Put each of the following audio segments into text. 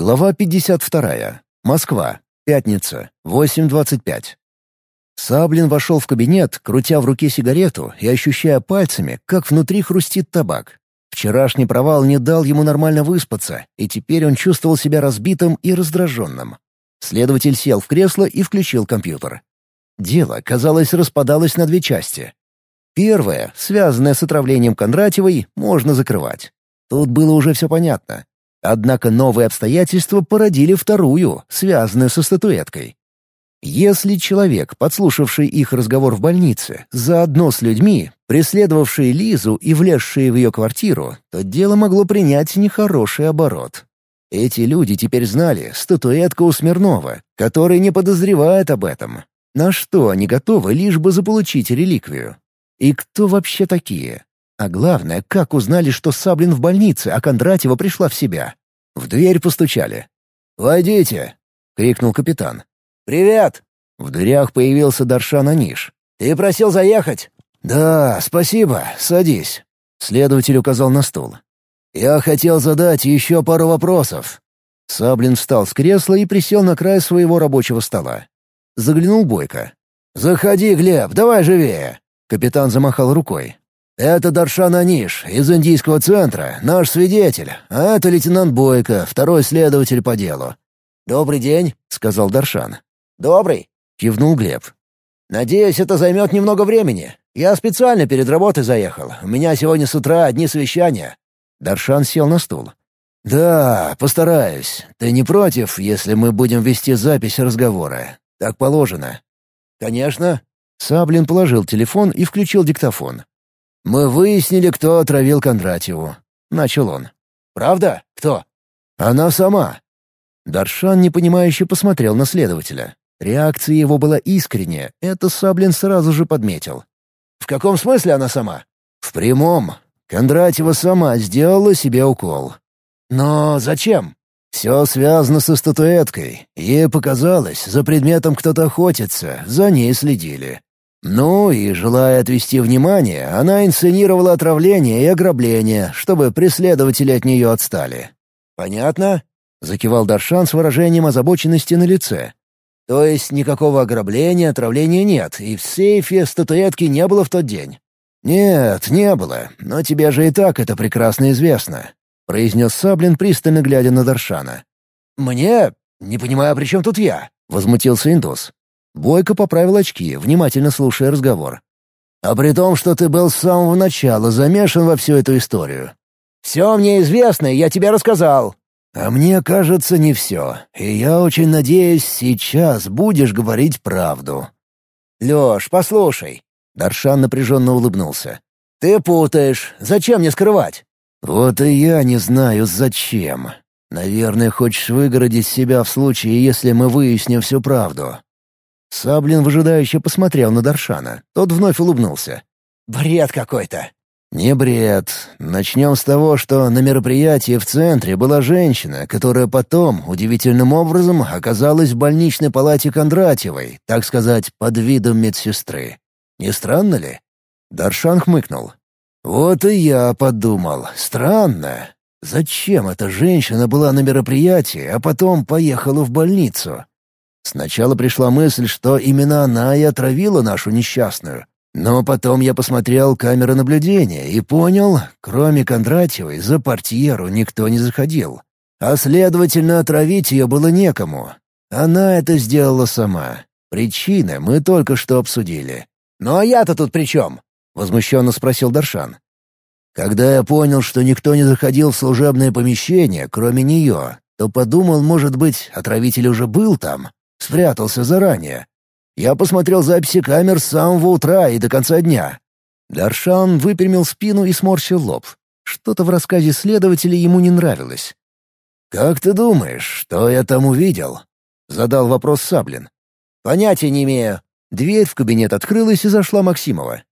Глава 52. Москва. Пятница. 8.25. Саблин вошел в кабинет, крутя в руке сигарету и ощущая пальцами, как внутри хрустит табак. Вчерашний провал не дал ему нормально выспаться, и теперь он чувствовал себя разбитым и раздраженным. Следователь сел в кресло и включил компьютер. Дело, казалось, распадалось на две части. Первое, связанное с отравлением Кондратьевой, можно закрывать. Тут было уже все понятно. Однако новые обстоятельства породили вторую, связанную со статуэткой. Если человек, подслушавший их разговор в больнице, заодно с людьми, преследовавшие Лизу и влезшие в ее квартиру, то дело могло принять нехороший оборот. Эти люди теперь знали статуэтка у Смирнова, который не подозревает об этом. На что они готовы, лишь бы заполучить реликвию? И кто вообще такие? А главное, как узнали, что Саблин в больнице, а Кондратьева пришла в себя? В дверь постучали. «Войдите!» — крикнул капитан. «Привет!» В дверях появился Даршан Аниш. «Ты просил заехать?» «Да, спасибо. Садись». Следователь указал на стул. «Я хотел задать еще пару вопросов». Саблин встал с кресла и присел на край своего рабочего стола. Заглянул Бойко. «Заходи, Глеб, давай живее!» Капитан замахал рукой. «Это Даршан Аниш из Индийского центра, наш свидетель, а это лейтенант Бойко, второй следователь по делу». «Добрый день», — сказал Даршан. «Добрый», — кивнул Глеб. «Надеюсь, это займет немного времени. Я специально перед работой заехал. У меня сегодня с утра одни совещания». Даршан сел на стул. «Да, постараюсь. Ты не против, если мы будем вести запись разговора? Так положено». «Конечно». Саблин положил телефон и включил диктофон. «Мы выяснили, кто отравил Кондратьеву», — начал он. «Правда? Кто?» «Она сама». Даршан непонимающе посмотрел на следователя. Реакция его была искренняя, это Саблин сразу же подметил. «В каком смысле она сама?» «В прямом. Кондратьева сама сделала себе укол». «Но зачем?» «Все связано со статуэткой. Ей показалось, за предметом кто-то охотится, за ней следили. Ну и, желая отвести внимание, она инсценировала отравление и ограбление, чтобы преследователи от нее отстали. «Понятно?» — закивал Даршан с выражением озабоченности на лице. «То есть никакого ограбления, отравления нет, и в сейфе статуэтки не было в тот день?» «Нет, не было, но тебе же и так это прекрасно известно», — произнес Саблин, пристально глядя на Даршана. «Мне? Не понимаю, при чем тут я?» — возмутился Индус. Бойко поправил очки, внимательно слушая разговор. «А при том, что ты был с самого начала замешан во всю эту историю». «Все мне известно, я тебе рассказал». «А мне кажется, не все. И я очень надеюсь, сейчас будешь говорить правду». «Леш, послушай». Даршан напряженно улыбнулся. «Ты путаешь. Зачем мне скрывать?» «Вот и я не знаю, зачем. Наверное, хочешь выгородить себя в случае, если мы выясним всю правду. Саблин выжидающе посмотрел на Даршана. Тот вновь улыбнулся. «Бред какой-то!» «Не бред. Начнем с того, что на мероприятии в центре была женщина, которая потом, удивительным образом, оказалась в больничной палате Кондратьевой, так сказать, под видом медсестры. Не странно ли?» Даршан хмыкнул. «Вот и я подумал. Странно. Зачем эта женщина была на мероприятии, а потом поехала в больницу? Сначала пришла мысль, что именно она и отравила нашу несчастную. Но потом я посмотрел камеры наблюдения и понял, кроме Кондратьевой, за портьеру никто не заходил. А следовательно, отравить ее было некому. Она это сделала сама. Причины мы только что обсудили. «Ну а я-то тут при чем?» — возмущенно спросил Даршан. Когда я понял, что никто не заходил в служебное помещение, кроме нее, то подумал, может быть, отравитель уже был там. Спрятался заранее. Я посмотрел записи камер с самого утра и до конца дня. Даршан выпрямил спину и сморщил лоб. Что-то в рассказе следователя ему не нравилось. «Как ты думаешь, что я там увидел?» — задал вопрос Саблин. «Понятия не имею». Дверь в кабинет открылась и зашла Максимова.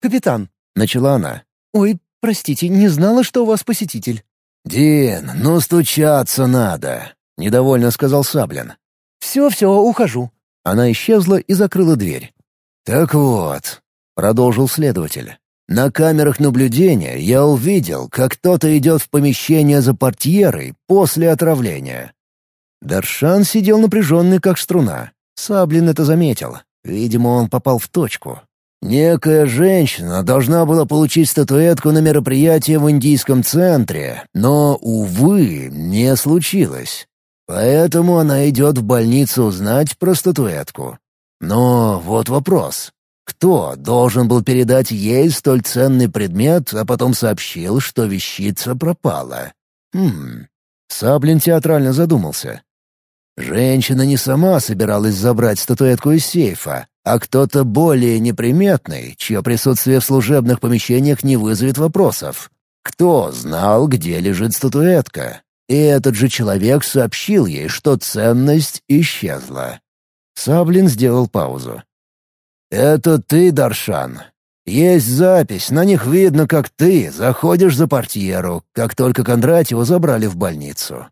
«Капитан», — начала она. «Ой, простите, не знала, что у вас посетитель». «Дин, ну стучаться надо», — недовольно сказал Саблин. «Все-все, ухожу». Она исчезла и закрыла дверь. «Так вот», — продолжил следователь, — «на камерах наблюдения я увидел, как кто-то идет в помещение за портьерой после отравления. Даршан сидел напряженный, как струна. Саблин это заметил. Видимо, он попал в точку. Некая женщина должна была получить статуэтку на мероприятии в индийском центре, но, увы, не случилось. Поэтому она идет в больницу узнать про статуэтку. Но вот вопрос. Кто должен был передать ей столь ценный предмет, а потом сообщил, что вещица пропала? Хм. Саблин театрально задумался. Женщина не сама собиралась забрать статуэтку из сейфа, а кто-то более неприметный, чье присутствие в служебных помещениях не вызовет вопросов. Кто знал, где лежит статуэтка? И этот же человек сообщил ей, что ценность исчезла. Саблин сделал паузу. «Это ты, Даршан. Есть запись, на них видно, как ты заходишь за портьеру, как только Кондратьева забрали в больницу.